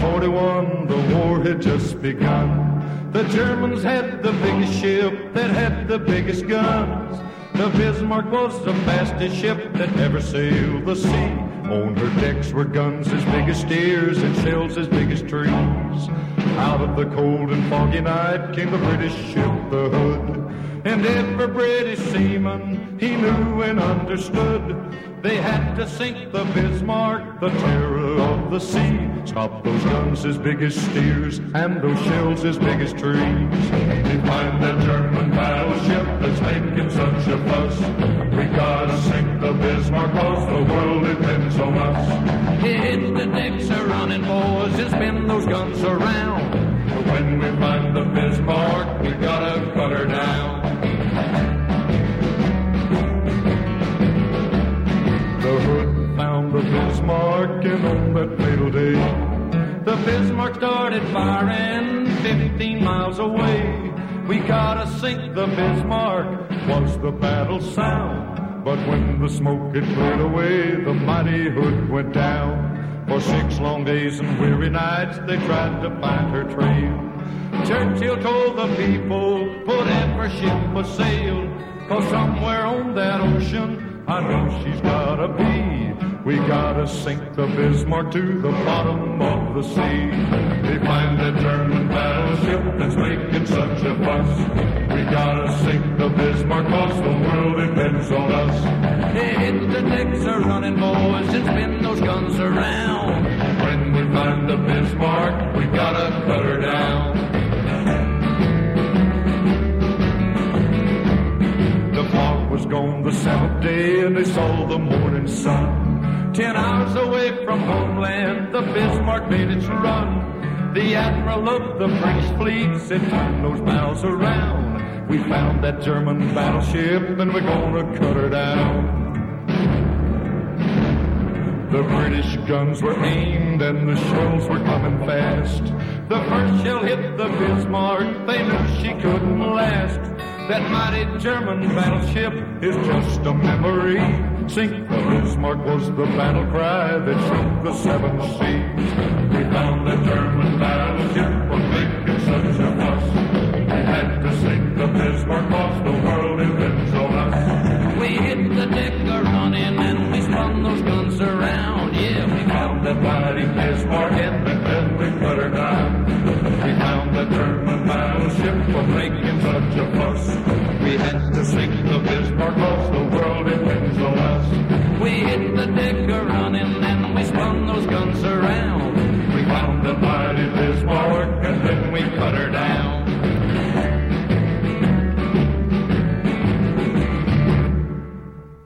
41, the war had just begun. The Germans had the biggest ship that had the biggest guns. The Bismarck was the fastest ship that ever sailed the sea. On her decks were guns as big as steers and shells as big as trees. Out of the cold and foggy night came the British ship, the Hood. And every British seaman he knew and understood. They had to sink the Bismarck, the terror of the sea. Stop those guns as big as steers and those shells as big as trees. They find that German battleship that's making such a fuss. We gotta sink the Bismarck cause the world depends on us. Hit the decks are running, boys, and spin those guns around. When we find the Bismarck, we gotta the Bismarck, and on that fatal day, The Bismarck started firing 15 miles away. We gotta sink the Bismarck. was the battle sound. But when the smoke had cleared away, the mighty hood went down. For six long days and weary nights, they tried to find her trail. Churchill told the people, put every ship a sail. Cause somewhere on that ocean, I know she's gotta be. We gotta sink the Bismarck to the bottom of the sea. They find that German battleship that's making such a fuss. We gotta sink the Bismarck cause the world depends on us. hit the decks are running, boys, and spin those guns around. When we find the Bismarck, we gotta cut her down. The fog was gone the seventh day and they saw the morning sun. Ten hours away from homeland, the Bismarck made its run. The admiral of the British fleet said, turn those bows around. We found that German battleship and we're gonna cut her down. The British guns were aimed and the shells were coming fast. The first shell hit the Bismarck, they knew she couldn't last. That mighty German battleship is just a memory. Sink the Bismarck was the battle cry that shook the seven seas. We found the German battleship was making such a fuss. We had to sink the Bismarck cause the world depends on us. We hit the deck a running and we spun those guns around. Yeah, we Found the mighty the fuss. We had